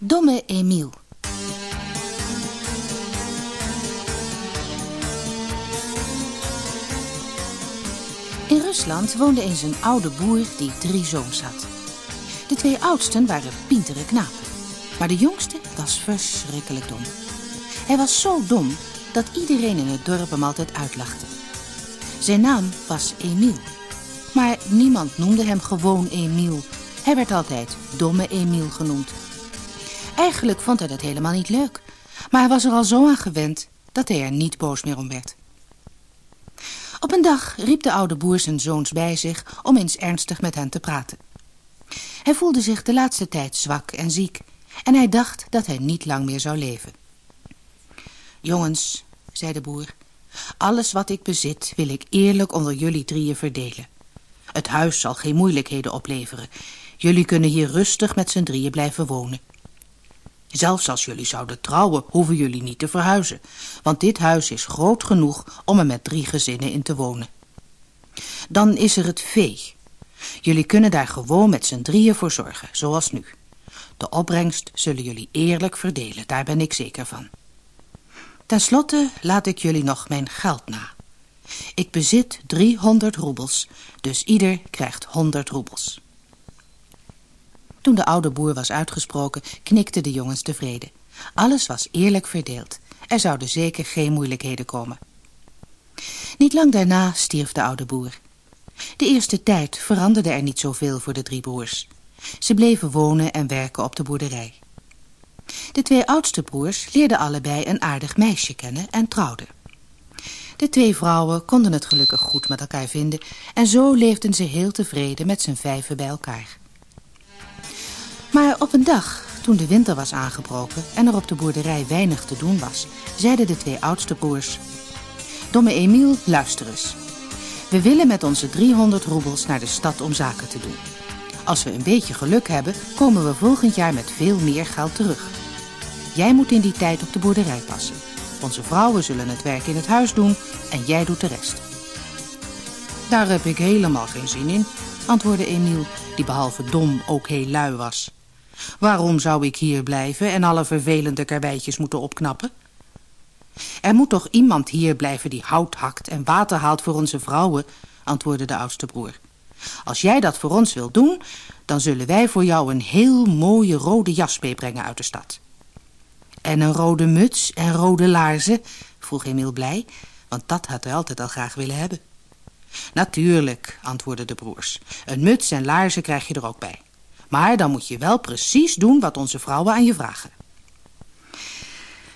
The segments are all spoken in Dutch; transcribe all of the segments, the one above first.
Domme Emiel. In Rusland woonde eens een oude boer die drie zoons had. De twee oudsten waren pintere knapen. Maar de jongste was verschrikkelijk dom. Hij was zo dom dat iedereen in het dorp hem altijd uitlachte. Zijn naam was Emiel. Maar niemand noemde hem gewoon Emiel. Hij werd altijd domme Emiel genoemd. Eigenlijk vond hij dat helemaal niet leuk. Maar hij was er al zo aan gewend dat hij er niet boos meer om werd. Op een dag riep de oude boer zijn zoons bij zich om eens ernstig met hen te praten. Hij voelde zich de laatste tijd zwak en ziek en hij dacht dat hij niet lang meer zou leven. Jongens, zei de boer, alles wat ik bezit wil ik eerlijk onder jullie drieën verdelen. Het huis zal geen moeilijkheden opleveren. Jullie kunnen hier rustig met z'n drieën blijven wonen. Zelfs als jullie zouden trouwen, hoeven jullie niet te verhuizen, want dit huis is groot genoeg om er met drie gezinnen in te wonen. Dan is er het vee. Jullie kunnen daar gewoon met z'n drieën voor zorgen, zoals nu. De opbrengst zullen jullie eerlijk verdelen, daar ben ik zeker van. Ten slotte laat ik jullie nog mijn geld na. Ik bezit 300 roebels, dus ieder krijgt 100 roebels. Toen de oude boer was uitgesproken, knikten de jongens tevreden. Alles was eerlijk verdeeld. Er zouden zeker geen moeilijkheden komen. Niet lang daarna stierf de oude boer. De eerste tijd veranderde er niet zoveel voor de drie broers. Ze bleven wonen en werken op de boerderij. De twee oudste broers leerden allebei een aardig meisje kennen en trouwden. De twee vrouwen konden het gelukkig goed met elkaar vinden en zo leefden ze heel tevreden met z'n vijven bij elkaar. Maar op een dag, toen de winter was aangebroken en er op de boerderij weinig te doen was, zeiden de twee oudste broers... Domme Emiel, luister eens. We willen met onze 300 roebels naar de stad om zaken te doen. Als we een beetje geluk hebben, komen we volgend jaar met veel meer geld terug. Jij moet in die tijd op de boerderij passen. Onze vrouwen zullen het werk in het huis doen en jij doet de rest. Daar heb ik helemaal geen zin in, antwoordde Emiel, die behalve dom ook heel lui was. Waarom zou ik hier blijven en alle vervelende karweitjes moeten opknappen? Er moet toch iemand hier blijven die hout hakt en water haalt voor onze vrouwen, antwoordde de oudste broer. Als jij dat voor ons wilt doen, dan zullen wij voor jou een heel mooie rode jas meebrengen uit de stad. En een rode muts en rode laarzen, vroeg Emiel blij, want dat had hij altijd al graag willen hebben. Natuurlijk, antwoordden de broers. Een muts en laarzen krijg je er ook bij. Maar dan moet je wel precies doen wat onze vrouwen aan je vragen.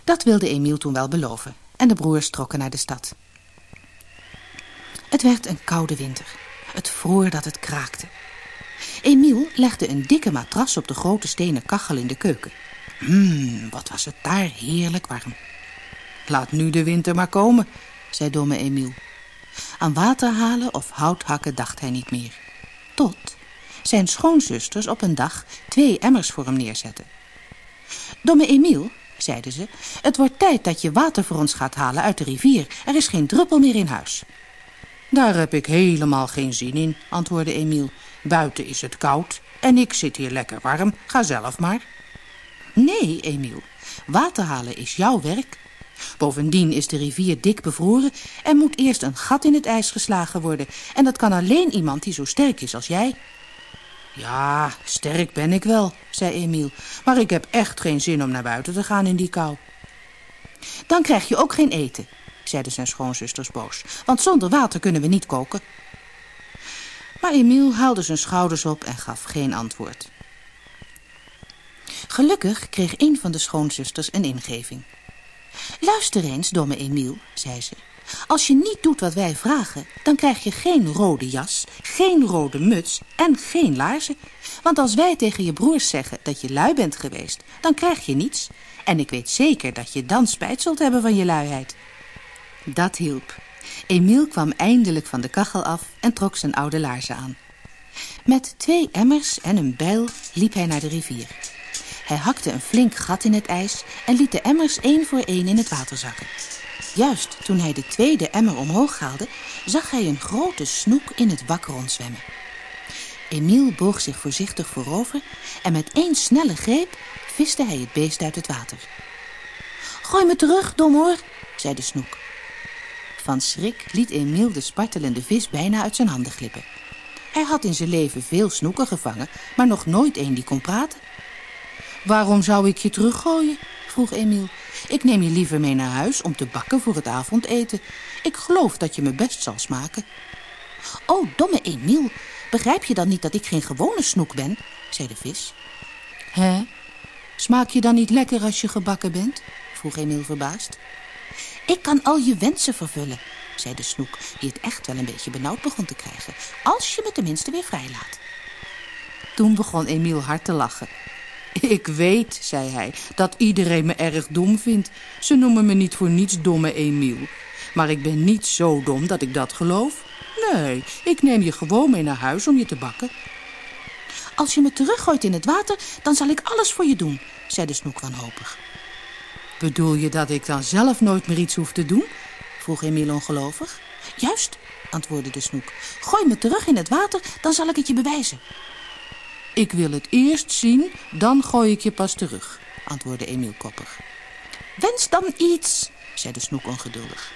Dat wilde Emiel toen wel beloven en de broers trokken naar de stad. Het werd een koude winter. Het vroor dat het kraakte. Emiel legde een dikke matras op de grote stenen kachel in de keuken. Mmm, wat was het daar heerlijk warm. Laat nu de winter maar komen, zei domme Emiel. Aan water halen of hout hakken dacht hij niet meer. Tot zijn schoonzusters op een dag twee emmers voor hem neerzetten. Domme Emiel, zeiden ze, het wordt tijd dat je water voor ons gaat halen uit de rivier. Er is geen druppel meer in huis. Daar heb ik helemaal geen zin in, antwoordde Emiel. Buiten is het koud en ik zit hier lekker warm. Ga zelf maar. Nee, Emiel, water halen is jouw werk. Bovendien is de rivier dik bevroren en moet eerst een gat in het ijs geslagen worden. En dat kan alleen iemand die zo sterk is als jij. Ja, sterk ben ik wel, zei Emiel, maar ik heb echt geen zin om naar buiten te gaan in die kou. Dan krijg je ook geen eten, zeiden zijn schoonzusters boos, want zonder water kunnen we niet koken. Maar Emiel haalde zijn schouders op en gaf geen antwoord. Gelukkig kreeg een van de schoonzusters een ingeving. Luister eens, domme Emiel, zei ze. Als je niet doet wat wij vragen, dan krijg je geen rode jas, geen rode muts en geen laarzen. Want als wij tegen je broers zeggen dat je lui bent geweest, dan krijg je niets. En ik weet zeker dat je dan spijt zult hebben van je luiheid. Dat hielp. Emiel kwam eindelijk van de kachel af en trok zijn oude laarzen aan. Met twee emmers en een bijl liep hij naar de rivier. Hij hakte een flink gat in het ijs en liet de emmers één voor één in het water zakken. Juist toen hij de tweede emmer omhoog haalde, zag hij een grote snoek in het wak rondzwemmen. Emiel boog zich voorzichtig voorover en met één snelle greep viste hij het beest uit het water. Gooi me terug, domoor, zei de snoek. Van schrik liet Emiel de spartelende vis bijna uit zijn handen glippen. Hij had in zijn leven veel snoeken gevangen, maar nog nooit een die kon praten. Waarom zou ik je teruggooien? vroeg Emiel. Ik neem je liever mee naar huis om te bakken voor het avondeten. Ik geloof dat je me best zal smaken. Oh, domme Emiel, begrijp je dan niet dat ik geen gewone snoek ben? zei de vis. Hè? Smaak je dan niet lekker als je gebakken bent? vroeg Emiel verbaasd. Ik kan al je wensen vervullen, zei de snoek, die het echt wel een beetje benauwd begon te krijgen. Als je me tenminste weer vrijlaat. Toen begon Emiel hard te lachen. Ik weet, zei hij, dat iedereen me erg dom vindt. Ze noemen me niet voor niets domme Emiel. Maar ik ben niet zo dom dat ik dat geloof. Nee, ik neem je gewoon mee naar huis om je te bakken. Als je me teruggooit in het water, dan zal ik alles voor je doen, zei de snoek wanhopig. Bedoel je dat ik dan zelf nooit meer iets hoef te doen? vroeg Emiel ongelovig. Juist, antwoordde de snoek. Gooi me terug in het water, dan zal ik het je bewijzen. Ik wil het eerst zien, dan gooi ik je pas terug, antwoordde Emiel koppig. Wens dan iets, zei de snoek ongeduldig.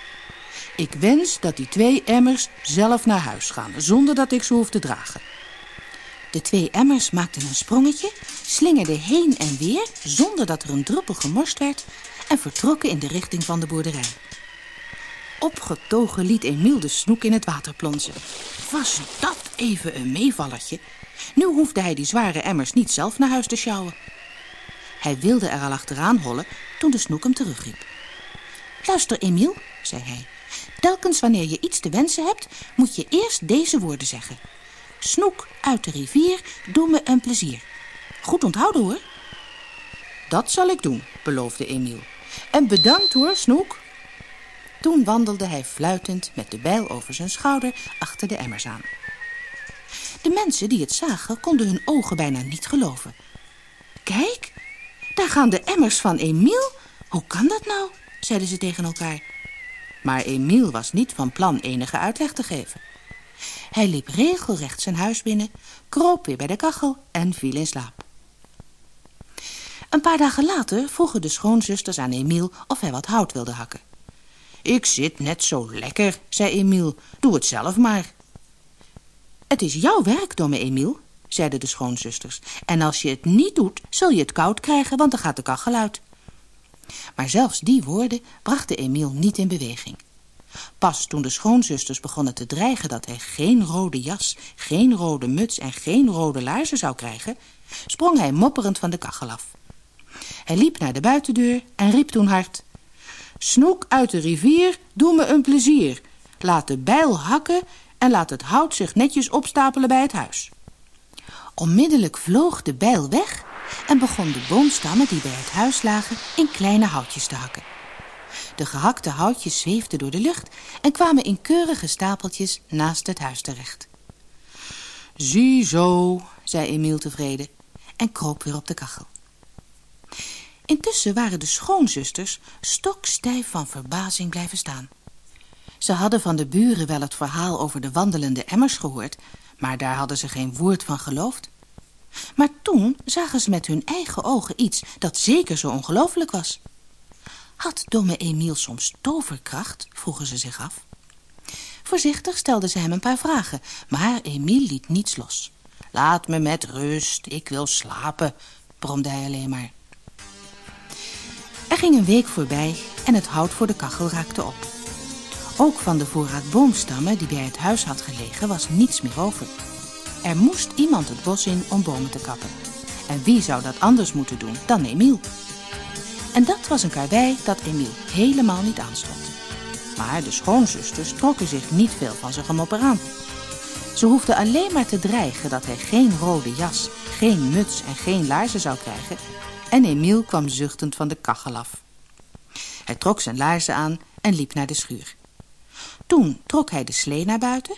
Ik wens dat die twee emmers zelf naar huis gaan, zonder dat ik ze hoef te dragen. De twee emmers maakten een sprongetje, slingerden heen en weer, zonder dat er een druppel gemorst werd, en vertrokken in de richting van de boerderij. Opgetogen liet Emiel de snoek in het water plonzen. Was dat even een meevallertje? Nu hoefde hij die zware emmers niet zelf naar huis te sjouwen. Hij wilde er al achteraan hollen toen de snoek hem terugriep. Luister, Emiel, zei hij. Telkens wanneer je iets te wensen hebt, moet je eerst deze woorden zeggen. Snoek uit de rivier, doe me een plezier. Goed onthouden hoor. Dat zal ik doen, beloofde Emiel. En bedankt hoor, Snoek. Toen wandelde hij fluitend met de bijl over zijn schouder achter de emmers aan. De mensen die het zagen konden hun ogen bijna niet geloven. Kijk, daar gaan de emmers van Emiel. Hoe kan dat nou? zeiden ze tegen elkaar. Maar Emiel was niet van plan enige uitleg te geven. Hij liep regelrecht zijn huis binnen, kroop weer bij de kachel en viel in slaap. Een paar dagen later vroegen de schoonzusters aan Emiel of hij wat hout wilde hakken. Ik zit net zo lekker, zei Emiel. Doe het zelf maar. Het is jouw werk, domme Emiel, zeiden de schoonzusters. En als je het niet doet, zul je het koud krijgen, want dan gaat de kachel uit. Maar zelfs die woorden brachten Emiel niet in beweging. Pas toen de schoonzusters begonnen te dreigen dat hij geen rode jas, geen rode muts en geen rode laarzen zou krijgen, sprong hij mopperend van de kachel af. Hij liep naar de buitendeur en riep toen hard... Snoek uit de rivier, doe me een plezier. Laat de bijl hakken en laat het hout zich netjes opstapelen bij het huis. Onmiddellijk vloog de bijl weg en begon de boomstammen die bij het huis lagen in kleine houtjes te hakken. De gehakte houtjes zweefden door de lucht en kwamen in keurige stapeltjes naast het huis terecht. Ziezo, zei Emiel tevreden en kroop weer op de kachel. Intussen waren de schoonzusters stokstijf van verbazing blijven staan. Ze hadden van de buren wel het verhaal over de wandelende emmers gehoord, maar daar hadden ze geen woord van geloofd. Maar toen zagen ze met hun eigen ogen iets dat zeker zo ongelooflijk was. Had domme Emiel soms toverkracht, vroegen ze zich af. Voorzichtig stelden ze hem een paar vragen, maar Emiel liet niets los. Laat me met rust, ik wil slapen, bromde hij alleen maar. Er ging een week voorbij en het hout voor de kachel raakte op. Ook van de voorraad boomstammen die bij het huis had gelegen was niets meer over. Er moest iemand het bos in om bomen te kappen. En wie zou dat anders moeten doen dan Emiel? En dat was een karwei dat Emiel helemaal niet aanstond. Maar de schoonzusters trokken zich niet veel van zijn gemopper aan. Ze hoefden alleen maar te dreigen dat hij geen rode jas, geen muts en geen laarzen zou krijgen... en Emiel kwam zuchtend van de kachel af. Hij trok zijn laarzen aan en liep naar de schuur. Toen trok hij de slee naar buiten,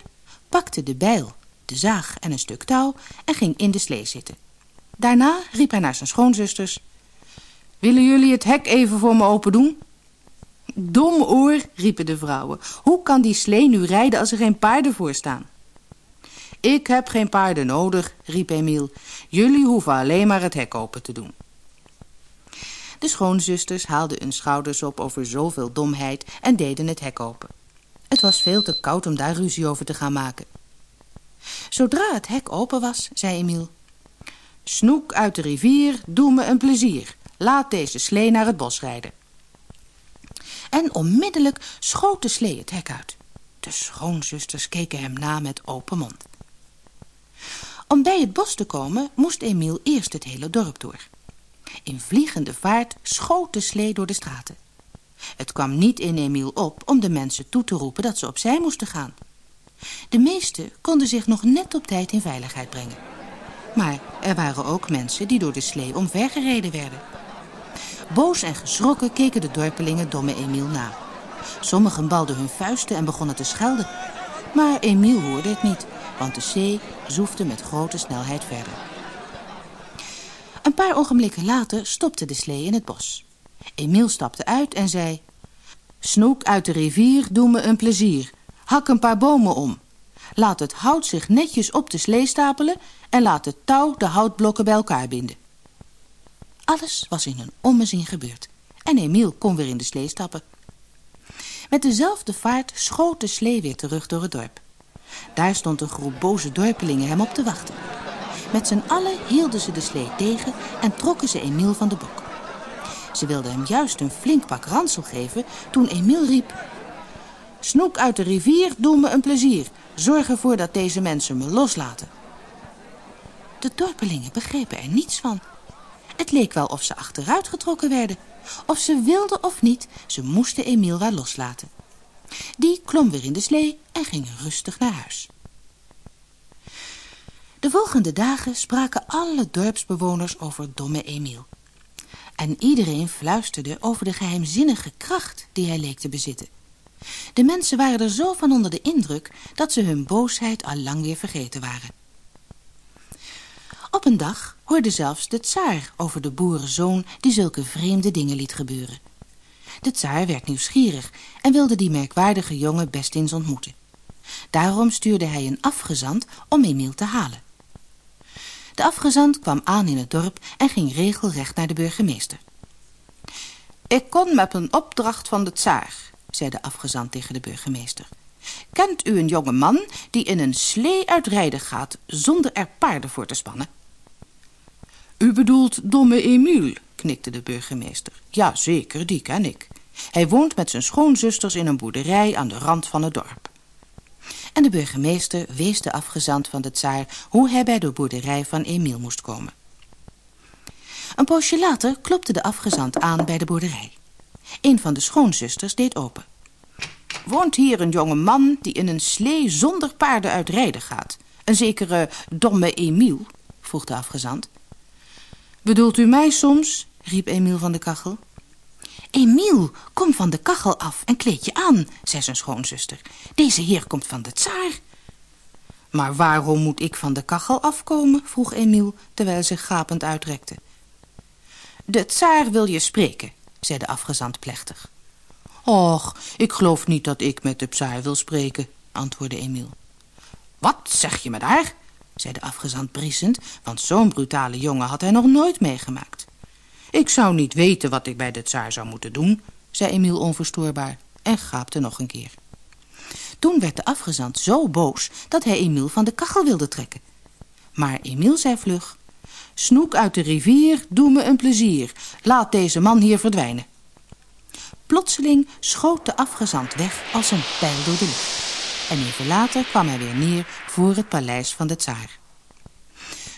pakte de bijl, de zaag en een stuk touw en ging in de slee zitten. Daarna riep hij naar zijn schoonzusters... Willen jullie het hek even voor me open doen? Dom oor, riepen de vrouwen. Hoe kan die slee nu rijden als er geen paarden voor staan? Ik heb geen paarden nodig, riep Emiel. Jullie hoeven alleen maar het hek open te doen. De schoonzusters haalden hun schouders op over zoveel domheid en deden het hek open. Het was veel te koud om daar ruzie over te gaan maken. Zodra het hek open was, zei Emiel... Snoek uit de rivier, doe me een plezier. Laat deze slee naar het bos rijden. En onmiddellijk schoot de slee het hek uit. De schoonzusters keken hem na met open mond. Om bij het bos te komen moest Emiel eerst het hele dorp door. In vliegende vaart schoot de slee door de straten. Het kwam niet in Emiel op om de mensen toe te roepen dat ze opzij moesten gaan. De meesten konden zich nog net op tijd in veiligheid brengen. Maar er waren ook mensen die door de slee omvergereden werden. Boos en geschrokken keken de dorpelingen domme Emiel na. Sommigen balden hun vuisten en begonnen te schelden. Maar Emiel hoorde het niet, want de zee zoefde met grote snelheid verder. Een paar ogenblikken later stopte de slee in het bos. Emiel stapte uit en zei... Snoek uit de rivier, doe me een plezier. Hak een paar bomen om. Laat het hout zich netjes op de slee stapelen... en laat het touw de houtblokken bij elkaar binden. Alles was in een ommezien gebeurd. En Emiel kon weer in de slee stappen. Met dezelfde vaart schoot de slee weer terug door het dorp. Daar stond een groep boze dorpelingen hem op te wachten. Met z'n allen hielden ze de slee tegen en trokken ze Emiel van de bok. Ze wilden hem juist een flink pak ransel geven toen Emiel riep... Snoek uit de rivier, doe me een plezier. Zorg ervoor dat deze mensen me loslaten. De dorpelingen begrepen er niets van. Het leek wel of ze achteruit getrokken werden. Of ze wilden of niet, ze moesten Emiel wel loslaten. Die klom weer in de slee en ging rustig naar huis. De volgende dagen spraken alle dorpsbewoners over domme Emiel. En iedereen fluisterde over de geheimzinnige kracht die hij leek te bezitten. De mensen waren er zo van onder de indruk dat ze hun boosheid al lang weer vergeten waren. Op een dag hoorde zelfs de tsaar over de boerenzoon die zulke vreemde dingen liet gebeuren. De tsaar werd nieuwsgierig en wilde die merkwaardige jongen best eens ontmoeten. Daarom stuurde hij een afgezant om Emiel te halen. De afgezant kwam aan in het dorp en ging regelrecht naar de burgemeester. Ik kom met een opdracht van de tsaar, zei de afgezant tegen de burgemeester. Kent u een jonge man die in een slee uitrijden gaat zonder er paarden voor te spannen? U bedoelt domme Emiel, knikte de burgemeester. Ja, zeker, die ken ik. Hij woont met zijn schoonzusters in een boerderij aan de rand van het dorp. En de burgemeester wees de afgezant van de tsaar hoe hij bij de boerderij van Emiel moest komen. Een poosje later klopte de afgezant aan bij de boerderij. Een van de schoonzusters deed open. Woont hier een jonge man die in een slee zonder paarden uit rijden gaat? Een zekere domme Emiel? vroeg de afgezant. Bedoelt u mij soms? riep Emiel van de kachel. Emiel, kom van de kachel af en kleed je aan, zei zijn schoonzuster. Deze heer komt van de tsaar. Maar waarom moet ik van de kachel afkomen? vroeg Emiel, terwijl hij zich gapend uitrekte. De tsaar wil je spreken, zei de afgezant plechtig. Och, ik geloof niet dat ik met de tsaar wil spreken, antwoordde Emiel. Wat zeg je me daar? zei de afgezant briesend, want zo'n brutale jongen had hij nog nooit meegemaakt. Ik zou niet weten wat ik bij de tsaar zou moeten doen, zei Emiel onverstoorbaar en gaapte nog een keer. Toen werd de afgezant zo boos dat hij Emiel van de kachel wilde trekken. Maar Emiel zei vlug, Snoek uit de rivier, doe me een plezier. Laat deze man hier verdwijnen. Plotseling schoot de afgezant weg als een pijl door de lucht. En even later kwam hij weer neer voor het paleis van de tsaar.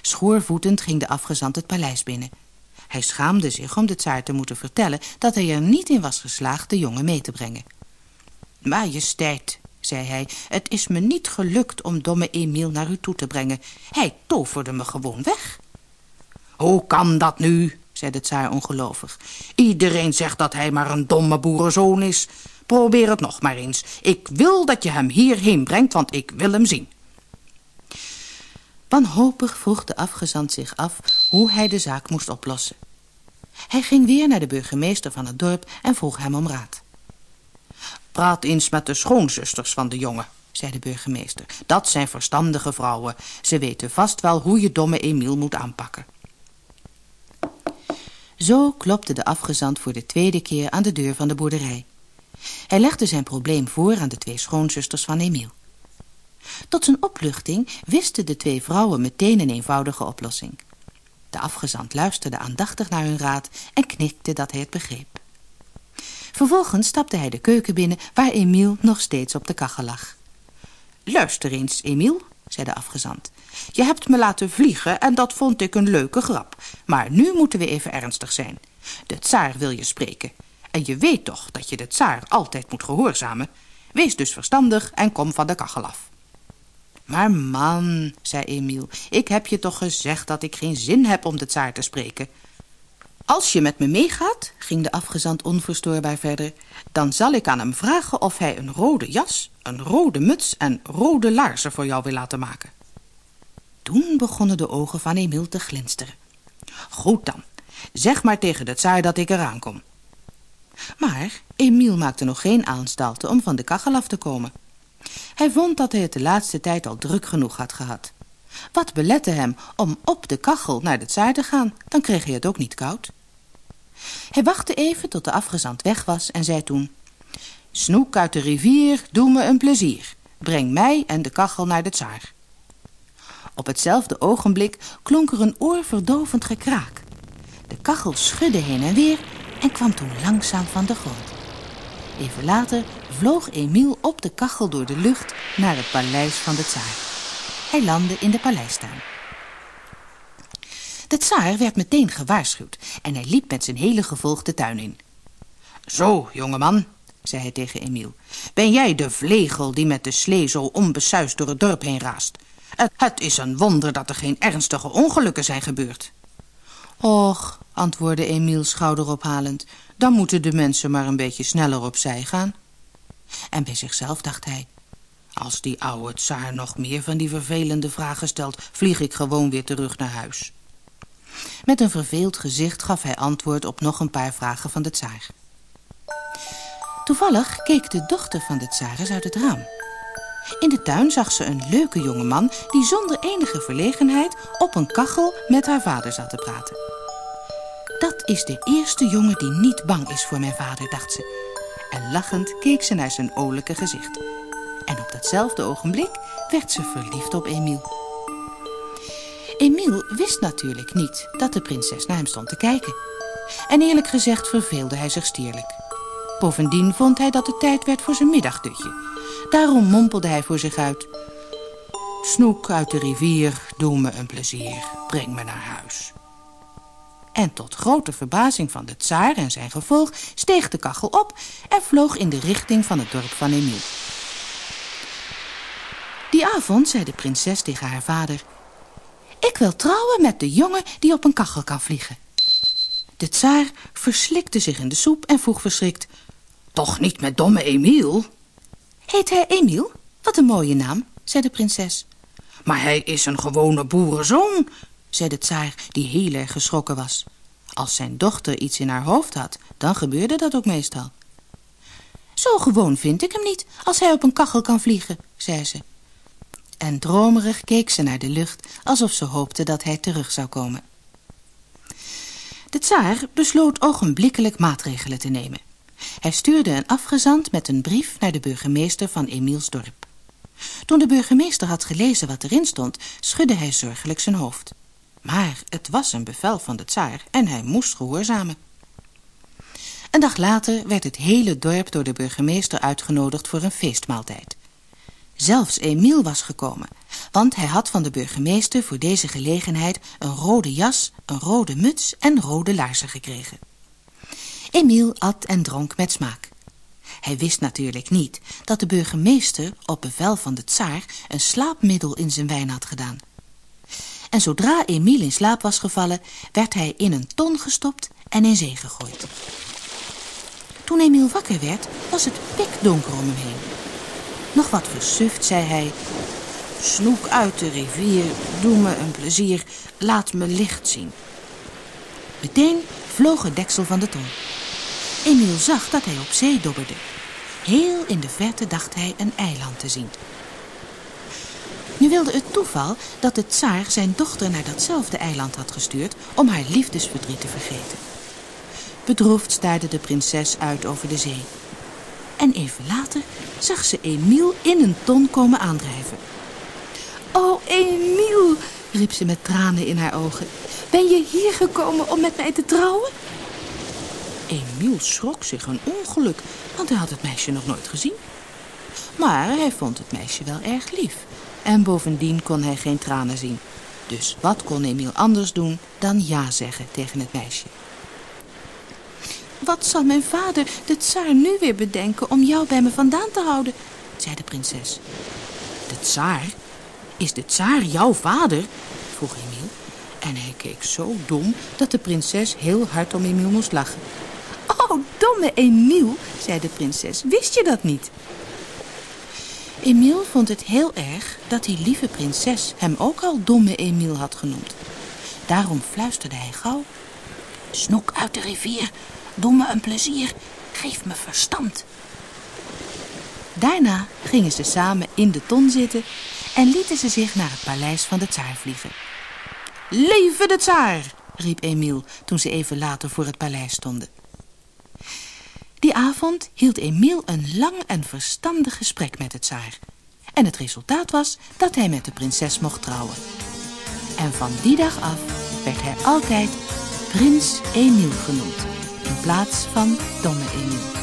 Schoorvoetend ging de afgezant het paleis binnen. Hij schaamde zich om de tsaar te moeten vertellen dat hij er niet in was geslaagd de jongen mee te brengen. Majesteit, zei hij, het is me niet gelukt om domme Emiel naar u toe te brengen. Hij toverde me gewoon weg. Hoe kan dat nu? zei de tsaar ongelovig. Iedereen zegt dat hij maar een domme boerenzoon is. Probeer het nog maar eens. Ik wil dat je hem hierheen brengt, want ik wil hem zien. Wanhopig vroeg de afgezant zich af hoe hij de zaak moest oplossen. Hij ging weer naar de burgemeester van het dorp en vroeg hem om raad. Praat eens met de schoonzusters van de jongen, zei de burgemeester. Dat zijn verstandige vrouwen. Ze weten vast wel hoe je domme Emiel moet aanpakken. Zo klopte de afgezant voor de tweede keer aan de deur van de boerderij. Hij legde zijn probleem voor aan de twee schoonzusters van Emiel. Tot zijn opluchting wisten de twee vrouwen meteen een eenvoudige oplossing. De afgezant luisterde aandachtig naar hun raad en knikte dat hij het begreep. Vervolgens stapte hij de keuken binnen waar Emiel nog steeds op de kachel lag. Luister eens, Emiel, zei de afgezant. Je hebt me laten vliegen en dat vond ik een leuke grap. Maar nu moeten we even ernstig zijn. De tsaar wil je spreken. En je weet toch dat je de tsaar altijd moet gehoorzamen. Wees dus verstandig en kom van de kachel af. Maar man, zei Emiel, ik heb je toch gezegd dat ik geen zin heb om de tsaar te spreken. Als je met me meegaat, ging de afgezant onverstoorbaar verder, dan zal ik aan hem vragen of hij een rode jas, een rode muts en rode laarzen voor jou wil laten maken. Toen begonnen de ogen van Emiel te glinsteren. Goed dan, zeg maar tegen de tsaar dat ik eraan kom. Maar Emiel maakte nog geen aanstalten om van de kachel af te komen. Hij vond dat hij het de laatste tijd al druk genoeg had gehad. Wat belette hem om op de kachel naar de tsaar te gaan, dan kreeg hij het ook niet koud. Hij wachtte even tot de afgezant weg was en zei toen... Snoek uit de rivier, doe me een plezier. Breng mij en de kachel naar de tsaar. Op hetzelfde ogenblik klonk er een oorverdovend gekraak. De kachel schudde heen en weer en kwam toen langzaam van de grond. Even later vloog Emiel op de kachel door de lucht naar het paleis van de tsaar. Hij landde in de paleistuin. De tsaar werd meteen gewaarschuwd en hij liep met zijn hele gevolg de tuin in. Zo, jongeman, zei hij tegen Emiel, ben jij de vlegel die met de slee zo onbesuisd door het dorp heen raast? Het, het is een wonder dat er geen ernstige ongelukken zijn gebeurd. Och, antwoordde Emiel schouderophalend, dan moeten de mensen maar een beetje sneller opzij gaan. En bij zichzelf dacht hij, als die oude tsaar nog meer van die vervelende vragen stelt, vlieg ik gewoon weer terug naar huis. Met een verveeld gezicht gaf hij antwoord op nog een paar vragen van de tsaar. Toevallig keek de dochter van de tsares uit het raam. In de tuin zag ze een leuke jonge man die zonder enige verlegenheid op een kachel met haar vader zat te praten. Dat is de eerste jongen die niet bang is voor mijn vader, dacht ze. En lachend keek ze naar zijn olijke gezicht. En op datzelfde ogenblik werd ze verliefd op Emiel. Emiel wist natuurlijk niet dat de prinses naar hem stond te kijken. En eerlijk gezegd verveelde hij zich stierlijk. Bovendien vond hij dat het tijd werd voor zijn middagdutje. Daarom mompelde hij voor zich uit. Snoek uit de rivier, doe me een plezier, breng me naar huis. En tot grote verbazing van de tsaar en zijn gevolg steeg de kachel op en vloog in de richting van het dorp van Emiel. Die avond zei de prinses tegen haar vader... Ik wil trouwen met de jongen die op een kachel kan vliegen. De tsaar verslikte zich in de soep en vroeg verschrikt... Toch niet met domme Emiel? Heet hij Emiel? Wat een mooie naam, zei de prinses. Maar hij is een gewone boerenzoon, zei de tsaar, die heel erg geschrokken was. Als zijn dochter iets in haar hoofd had, dan gebeurde dat ook meestal. Zo gewoon vind ik hem niet, als hij op een kachel kan vliegen, zei ze. En dromerig keek ze naar de lucht, alsof ze hoopte dat hij terug zou komen. De tsaar besloot ogenblikkelijk maatregelen te nemen. Hij stuurde een afgezant met een brief naar de burgemeester van Emielsdorp. Toen de burgemeester had gelezen wat erin stond, schudde hij zorgelijk zijn hoofd. Maar het was een bevel van de tsaar en hij moest gehoorzamen. Een dag later werd het hele dorp door de burgemeester uitgenodigd voor een feestmaaltijd. Zelfs Emiel was gekomen, want hij had van de burgemeester voor deze gelegenheid een rode jas, een rode muts en rode laarzen gekregen. Emiel at en dronk met smaak. Hij wist natuurlijk niet dat de burgemeester op bevel van de tsaar een slaapmiddel in zijn wijn had gedaan. En zodra Emiel in slaap was gevallen, werd hij in een ton gestopt en in zee gegooid. Toen Emiel wakker werd, was het pikdonker om hem heen. Nog wat versuft, zei hij. Snoek uit de rivier, doe me een plezier, laat me licht zien. Meteen vloog het deksel van de ton. Emiel zag dat hij op zee dobberde. Heel in de verte dacht hij een eiland te zien. Nu wilde het toeval dat de tsaar zijn dochter naar datzelfde eiland had gestuurd om haar liefdesverdriet te vergeten. Bedroefd staarde de prinses uit over de zee. En even later zag ze Emiel in een ton komen aandrijven. Oh, Emiel, riep ze met tranen in haar ogen. Ben je hier gekomen om met mij te trouwen? Emiel schrok zich een ongeluk, want hij had het meisje nog nooit gezien. Maar hij vond het meisje wel erg lief. En bovendien kon hij geen tranen zien. Dus wat kon Emiel anders doen dan ja zeggen tegen het meisje? Wat zal mijn vader, de tsaar, nu weer bedenken om jou bij me vandaan te houden? zei de prinses. De tsaar? Is de tsaar jouw vader? vroeg Emiel. En hij keek zo dom dat de prinses heel hard om Emiel moest lachen. Oh, domme Emiel, zei de prinses. Wist je dat niet? Emiel vond het heel erg dat die lieve prinses hem ook al domme Emiel had genoemd. Daarom fluisterde hij gauw. Snoek uit de rivier, doe me een plezier, geef me verstand. Daarna gingen ze samen in de ton zitten en lieten ze zich naar het paleis van de tsaar vliegen. Leven de tsaar, riep Emiel toen ze even later voor het paleis stonden. Die avond hield Emiel een lang en verstandig gesprek met het tsaar. En het resultaat was dat hij met de prinses mocht trouwen. En van die dag af werd hij altijd Prins Emiel genoemd, in plaats van Domme Emiel.